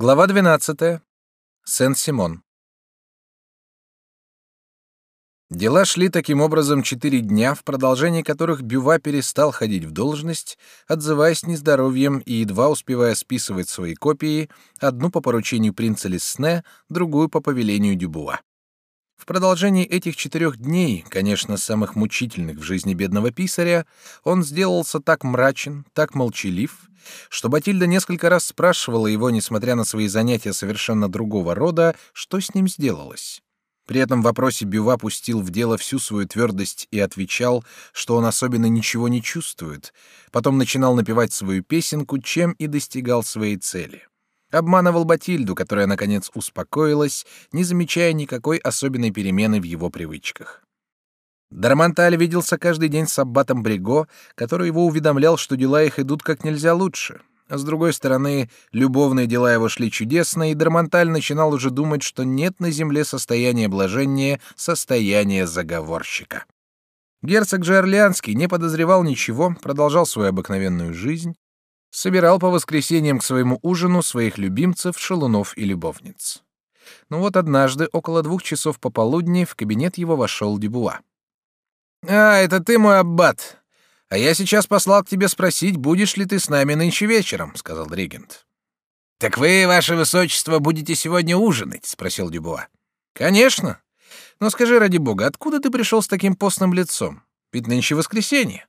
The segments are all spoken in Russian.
Глава 12. Сен-Симон. Дела шли таким образом четыре дня, в продолжении которых Бюва перестал ходить в должность, отзываясь нездоровьем и едва успевая списывать свои копии, одну по поручению принца Лесне, другую по повелению Дюбуа. В продолжении этих четырех дней, конечно, самых мучительных в жизни бедного писаря, он сделался так мрачен, так молчалив, что Батильда несколько раз спрашивала его, несмотря на свои занятия совершенно другого рода, что с ним сделалось. При этом вопросе Бюва пустил в дело всю свою твердость и отвечал, что он особенно ничего не чувствует. Потом начинал напевать свою песенку, чем и достигал своей цели. Обманывал Батильду, которая, наконец, успокоилась, не замечая никакой особенной перемены в его привычках. Дарманталь виделся каждый день с аббатом Бриго, который его уведомлял, что дела их идут как нельзя лучше. А с другой стороны, любовные дела его шли чудесно, и Дарманталь начинал уже думать, что нет на земле состояния блажения, состояния заговорщика. Герцог же Орлеанский не подозревал ничего, продолжал свою обыкновенную жизнь, собирал по воскресеньям к своему ужину своих любимцев, шалунов и любовниц. Но вот однажды, около двух часов пополудни, в кабинет его вошел Дебуа. «А, это ты, мой аббат. А я сейчас послал к тебе спросить, будешь ли ты с нами нынче вечером», — сказал регент. «Так вы, ваше высочество, будете сегодня ужинать?» — спросил Дюбуа. «Конечно. Но скажи, ради бога, откуда ты пришел с таким постным лицом? Ведь нынче воскресенье».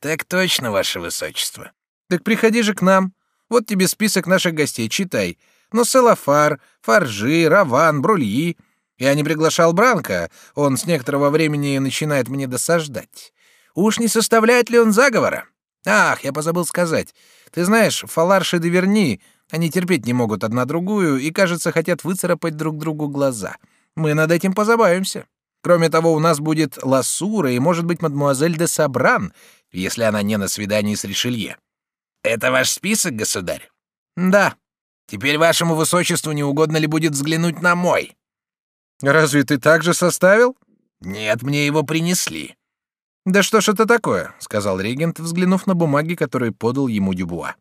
«Так точно, ваше высочество». «Так приходи же к нам. Вот тебе список наших гостей, читай. Но Селафар, Фаржи, Раван, Брульи. Я не приглашал Бранка, он с некоторого времени начинает мне досаждать. Уж не составляет ли он заговора? Ах, я позабыл сказать. Ты знаешь, Фаларш и Деверни, они терпеть не могут одна другую и, кажется, хотят выцарапать друг другу глаза. Мы над этим позабавимся. Кроме того, у нас будет Лассура и, может быть, мадмуазель де Сабран, если она не на свидании с Ришелье. Это ваш список, государь? Да. Теперь вашему высочеству не угодно ли будет взглянуть на мой? Разве ты так же составил? Нет, мне его принесли. Да что ж это такое, сказал регент, взглянув на бумаги, которые подал ему Дюбуа.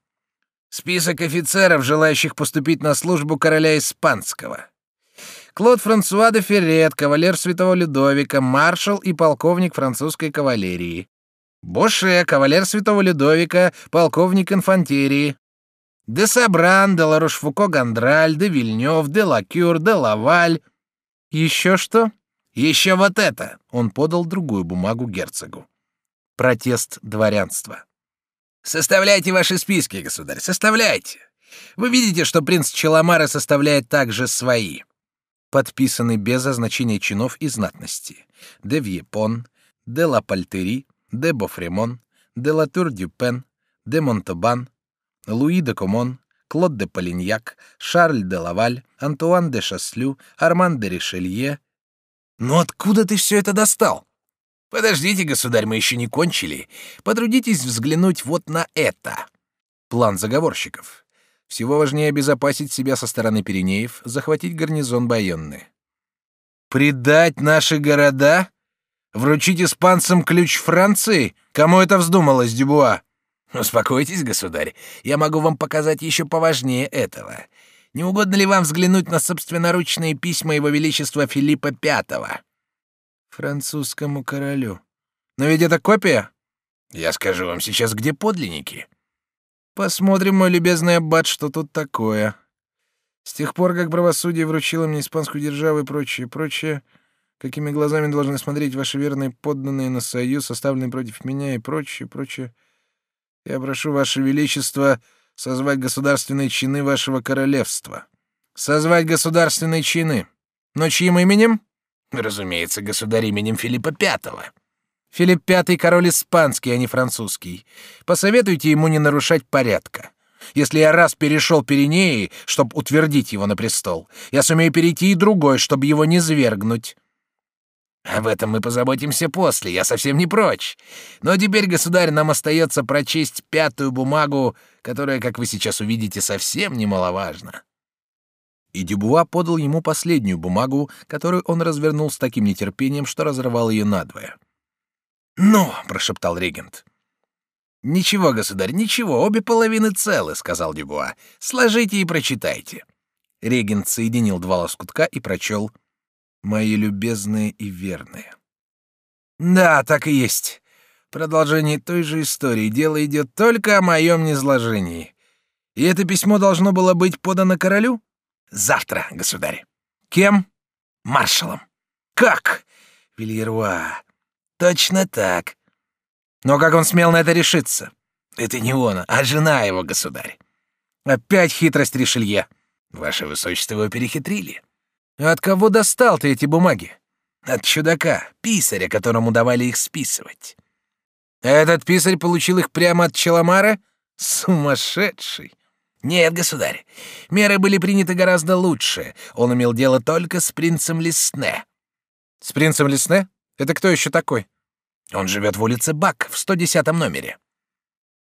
Список офицеров, желающих поступить на службу короля испанского. Клод Франсуа де Феррет, кавалер Святого Людовика, маршал и полковник французской кавалерии. Боше, кавалер Святого Людовика, полковник инфантерии. Де Сабран, де Ларошфуко Гандраль, де Вильнёв, де Лакюр, де Лаваль, еще что? Еще вот это. Он подал другую бумагу герцогу. Протест дворянства. Составляйте ваши списки, государь, составляйте. Вы видите, что принц Челомара составляет также свои. Подписаны без означения чинов и знатности. Де Вьепон, де Де Бофремон, де Латур Дюпен, де Монтобан, Луи де Комон, Клод де Полиньяк, Шарль де Лаваль, Антуан де Шаслю, Арман де Ришелье. Но откуда ты все это достал? Подождите, государь, мы еще не кончили. Потрудитесь взглянуть вот на это. План заговорщиков. Всего важнее обезопасить себя со стороны Пиренеев, захватить гарнизон Байонны. Предать наши города? Вручить испанцам ключ Франции? Кому это вздумалось, Дюбуа? Успокойтесь, государь. Я могу вам показать еще поважнее этого. Не угодно ли вам взглянуть на собственноручные письма его величества Филиппа V? Французскому королю. Но ведь это копия. Я скажу вам сейчас, где подлинники. Посмотрим, мой любезный аббат, что тут такое. С тех пор, как правосудие вручило мне испанскую державу и прочее, прочее, какими глазами должны смотреть ваши верные подданные на союз, составленный против меня и прочее, прочее. Я прошу ваше величество созвать государственные чины вашего королевства. Созвать государственные чины. Но чьим именем? Разумеется, государь именем Филиппа Пятого. Филипп Пятый король испанский, а не французский. Посоветуйте ему не нарушать порядка. Если я раз перешел Пиренеи, чтобы утвердить его на престол, я сумею перейти и другой, чтобы его не свергнуть. Об этом мы позаботимся после, я совсем не прочь. Но теперь, государь, нам остается прочесть пятую бумагу, которая, как вы сейчас увидите, совсем немаловажна. И Дюбуа подал ему последнюю бумагу, которую он развернул с таким нетерпением, что разорвал ее надвое. «Ну!» — прошептал регент. «Ничего, государь, ничего, обе половины целы», — сказал Дюбуа. «Сложите и прочитайте. Регент соединил два лоскутка и прочел «Мои любезные и верные». Да, так и есть. Продолжение той же истории. Дело идет только о моем низложении. И это письмо должно было быть подано королю? Завтра, государь. Кем? Маршалом. Как? Вильеруа. Точно так. Но как он смел на это решиться? Это не он, а жена его, государь. Опять хитрость Ришелье. Ваше высочество его перехитрили. От кого достал ты эти бумаги? От чудака, писаря, которому давали их списывать. Этот писарь получил их прямо от Челомара? Сумасшедший. Нет, государь, меры были приняты гораздо лучше. Он имел дело только с принцем Лесне. С принцем Лесне? Это кто еще такой? Он живет в улице Бак, в 110 номере.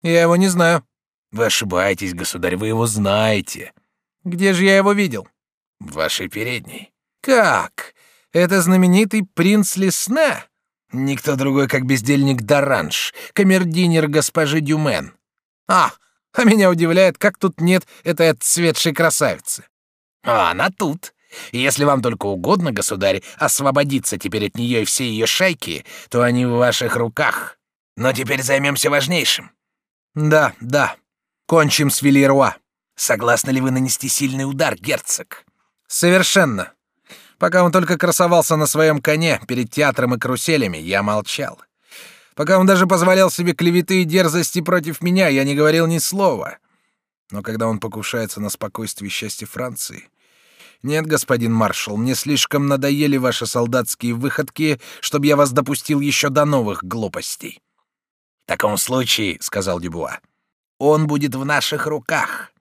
Я его не знаю. Вы ошибаетесь, государь, вы его знаете. Где же я его видел? Вашей передней. Как? Это знаменитый принц Лесне? Никто другой, как бездельник Даранж, камердинер госпожи Дюмен. А, а меня удивляет, как тут нет этой отцветшей красавицы. А она тут. если вам только угодно, государь, освободиться теперь от нее и всей ее шайки, то они в ваших руках. Но теперь займемся важнейшим. Да, да. Кончим с Вильеруа. Согласны ли вы нанести сильный удар, герцог? Совершенно. Пока он только красовался на своем коне перед театром и каруселями, я молчал. Пока он даже позволял себе клеветы и дерзости против меня, я не говорил ни слова. Но когда он покушается на спокойствие и счастье Франции... Нет, господин маршал, мне слишком надоели ваши солдатские выходки, чтобы я вас допустил еще до новых глупостей. В таком случае, — сказал Дюбуа, — он будет в наших руках.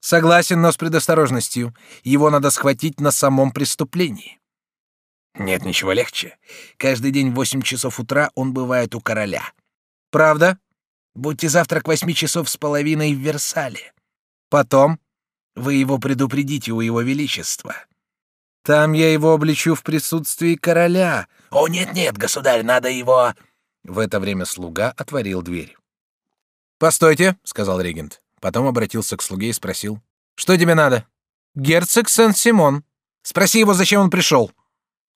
Согласен, но с предосторожностью. Его надо схватить на самом преступлении. Нет ничего легче. Каждый день в восемь часов утра он бывает у короля. Правда? Будьте завтра к восьми часов с половиной в Версале. Потом вы его предупредите у его величества. Там я его обличу в присутствии короля. О, нет-нет, государь, надо его... В это время слуга отворил дверь. «Постойте», — сказал регент. Потом обратился к слуге и спросил. «Что тебе надо?» «Герцог Сен-Симон. Спроси его, зачем он пришел».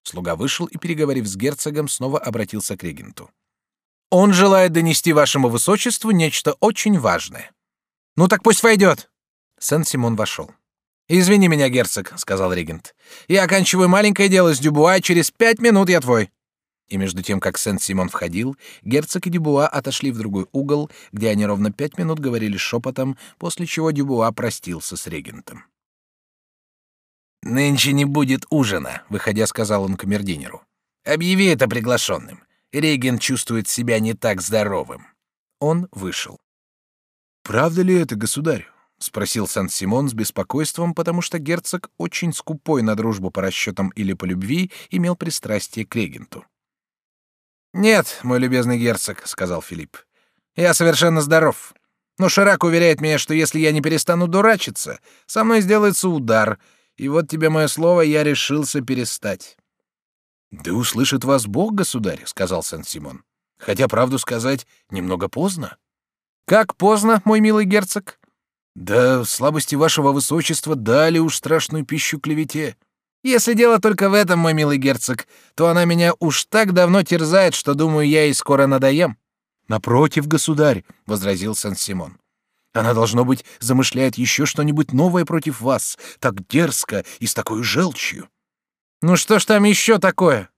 Слуга вышел и, переговорив с герцогом, снова обратился к регенту. «Он желает донести вашему высочеству нечто очень важное». «Ну так пусть войдет». Сен-Симон вошел. «Извини меня, герцог», — сказал регент. «Я оканчиваю маленькое дело с Дюбуа, через пять минут я твой». И между тем, как Сен-Симон входил, герцог и Дюбуа отошли в другой угол, где они ровно пять минут говорили шепотом, после чего Дюбуа простился с регентом. «Нынче не будет ужина», — выходя, сказал он камердинеру. «Объяви это приглашенным. Регент чувствует себя не так здоровым». Он вышел. «Правда ли это, государь?» — спросил Сан-Симон с беспокойством, потому что герцог, очень скупой на дружбу по расчетам или по любви, имел пристрастие к регенту. «Нет, мой любезный герцог», — сказал Филипп. «Я совершенно здоров. Но Ширак уверяет меня, что если я не перестану дурачиться, со мной сделается удар, и вот тебе мое слово, я решился перестать». «Да услышит вас Бог, государь», — сказал Сен-Симон. «Хотя, правду сказать, немного поздно». «Как поздно, мой милый герцог?» «Да слабости вашего высочества дали уж страшную пищу клевете». Если дело только в этом, мой милый герцог, то она меня уж так давно терзает, что, думаю, я ей скоро надоем». «Напротив, государь», — возразил Сан-Симон. «Она, должно быть, замышляет еще что-нибудь новое против вас, так дерзко и с такой желчью». «Ну что ж там еще такое?»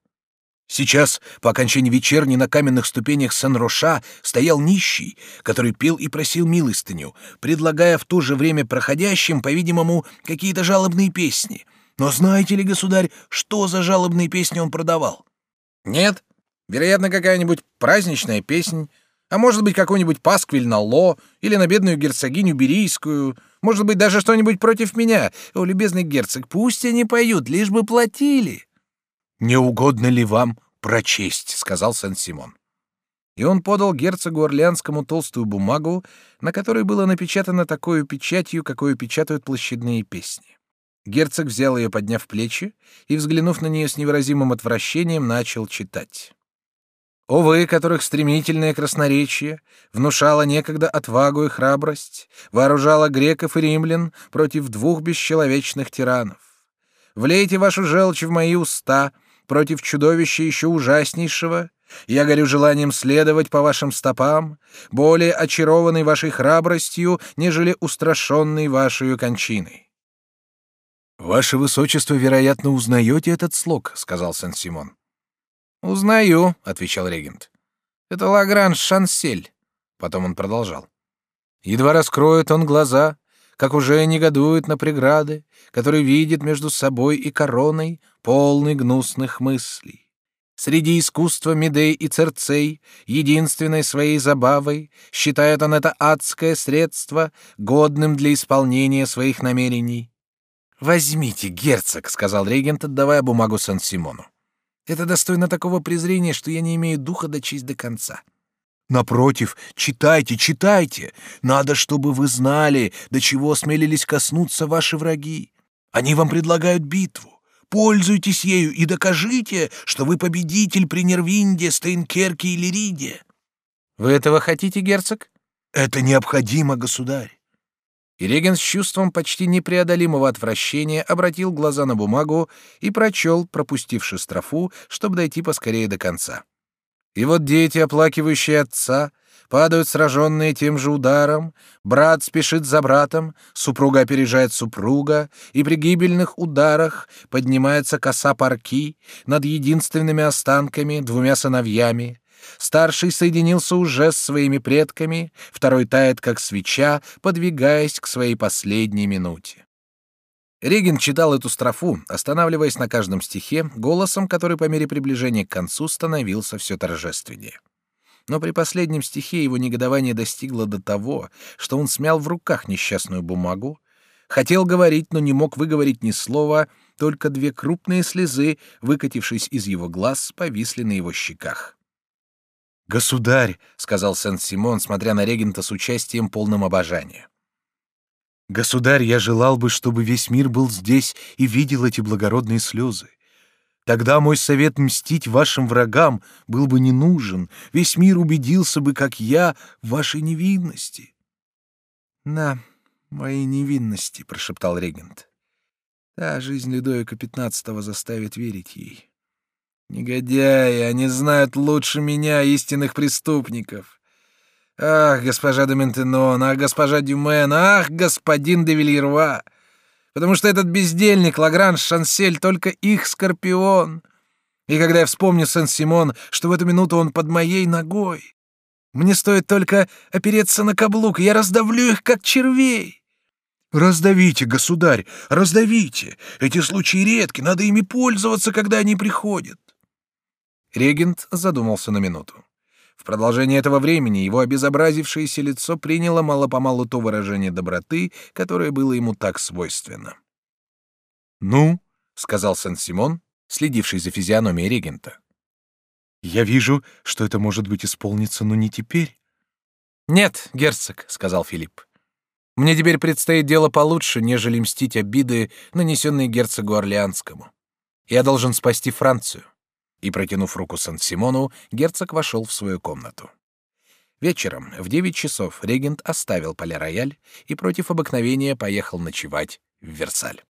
Сейчас, по окончании вечерни на каменных ступенях Сан-Роша, стоял нищий, который пил и просил милостыню, предлагая в то же время проходящим, по-видимому, какие-то жалобные песни — но знаете ли, государь, что за жалобные песни он продавал? Нет. Вероятно, какая-нибудь праздничная песнь, а может быть, какой-нибудь пасквиль на Ло или на бедную герцогиню Берийскую, может быть, даже что-нибудь против меня. О, любезный герцог, пусть они поют, лишь бы платили. Не угодно ли вам прочесть, сказал Сен-Симон. И он подал герцогу Орлеанскому толстую бумагу, на которой было напечатано такой печатью, какую печатают площадные песни. Герцог взял ее, подняв плечи, и, взглянув на нее с невыразимым отвращением, начал читать. О вы, которых стремительное красноречие внушало некогда отвагу и храбрость, вооружало греков и римлян против двух бесчеловечных тиранов. Влейте вашу желчь в мои уста против чудовища еще ужаснейшего. Я горю желанием следовать по вашим стопам, более очарованный вашей храбростью, нежели устрашенный вашей кончиной. «Ваше высочество, вероятно, узнаете этот слог», — сказал Сен-Симон. «Узнаю», — отвечал регент. «Это Лагранж Шансель». Потом он продолжал. Едва раскроет он глаза, как уже негодует на преграды, который видит между собой и короной полный гнусных мыслей. Среди искусства Медей и Церцей, единственной своей забавой, считает он это адское средство, годным для исполнения своих намерений. «Возьмите, герцог», — сказал регент, отдавая бумагу Сан-Симону. «Это достойно такого презрения, что я не имею духа дочесть до конца». «Напротив, читайте, читайте. Надо, чтобы вы знали, до чего осмелились коснуться ваши враги. Они вам предлагают битву. Пользуйтесь ею и докажите, что вы победитель при Нервинде, Стейнкерке или Риде». «Вы этого хотите, герцог?» «Это необходимо, государь. И Реген с чувством почти непреодолимого отвращения обратил глаза на бумагу и прочел, пропустивши строфу, чтобы дойти поскорее до конца. И вот дети, оплакивающие отца, падают сраженные тем же ударом, брат спешит за братом, супруга опережает супруга, и при гибельных ударах поднимается коса парки над единственными останками, двумя сыновьями, Старший соединился уже с своими предками, второй тает, как свеча, подвигаясь к своей последней минуте. Реген читал эту строфу, останавливаясь на каждом стихе, голосом, который по мере приближения к концу становился все торжественнее. Но при последнем стихе его негодование достигло до того, что он смял в руках несчастную бумагу, хотел говорить, но не мог выговорить ни слова, только две крупные слезы, выкатившись из его глаз, повисли на его щеках. «Государь», — сказал Сен-Симон, смотря на регента с участием полным обожания. «Государь, я желал бы, чтобы весь мир был здесь и видел эти благородные слезы. Тогда мой совет мстить вашим врагам был бы не нужен, весь мир убедился бы, как я, в вашей невинности». «На моей невинности», — прошептал регент. «Да, жизнь Людовика XV заставит верить ей». Негодяи, они знают лучше меня истинных преступников. Ах, госпожа де Ментенон, ах, госпожа Дюмен, ах, господин де Вильерва. Потому что этот бездельник Лагранж Шансель только их скорпион. И когда я вспомню Сен-Симон, что в эту минуту он под моей ногой, мне стоит только опереться на каблук, и я раздавлю их, как червей. Раздавите, государь, раздавите. Эти случаи редки, надо ими пользоваться, когда они приходят. Регент задумался на минуту. В продолжение этого времени его обезобразившееся лицо приняло мало-помалу то выражение доброты, которое было ему так свойственно. «Ну», — сказал Сен-Симон, следивший за физиономией регента. «Я вижу, что это может быть исполнится, но не теперь». «Нет, герцог», — сказал Филипп. «Мне теперь предстоит дело получше, нежели мстить обиды, нанесенные герцогу Орлеанскому. Я должен спасти Францию и, протянув руку Сан-Симону, герцог вошел в свою комнату. Вечером в девять часов регент оставил Пале-Рояль и против обыкновения поехал ночевать в Версаль.